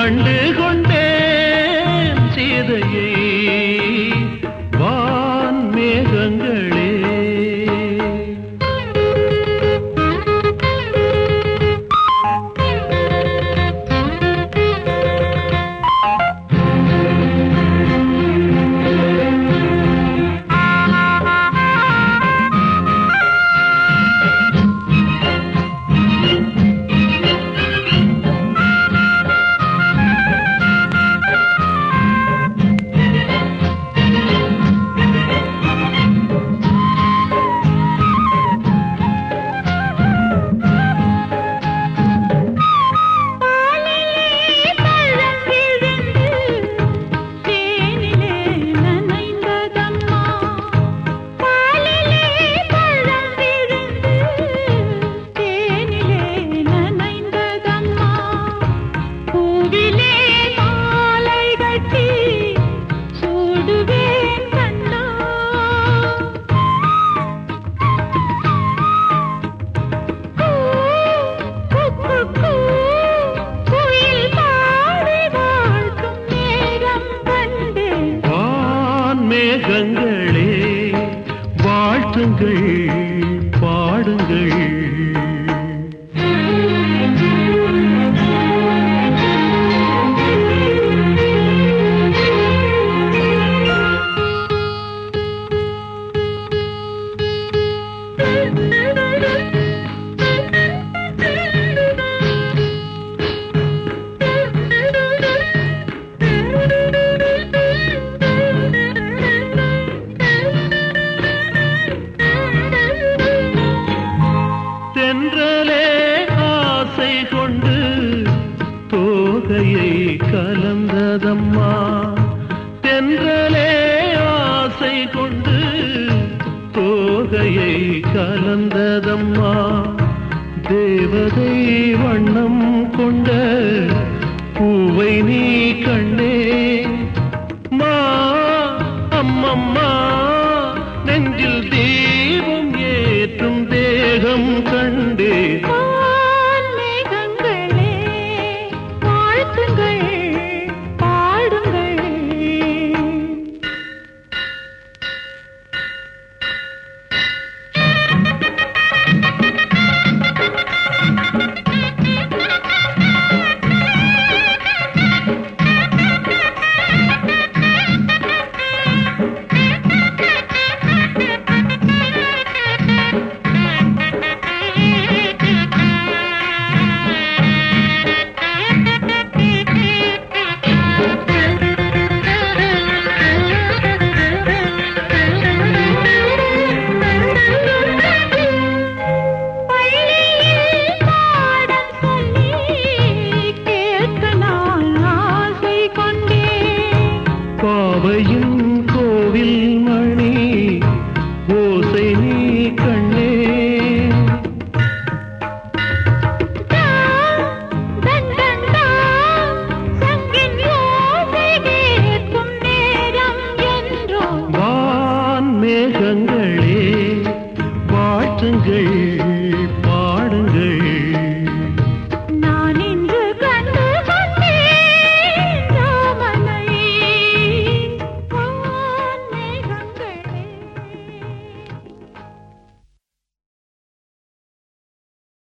கண்டு மேகங்களே வாழ்த்துங்கள் பாடுங்கள். கலந்ததம்மா தென்றலே ஆசை கொண்டு தோகையை கலந்ததம்மா தேவதை வண்ணம் கொண்ட பூவை நீ கண்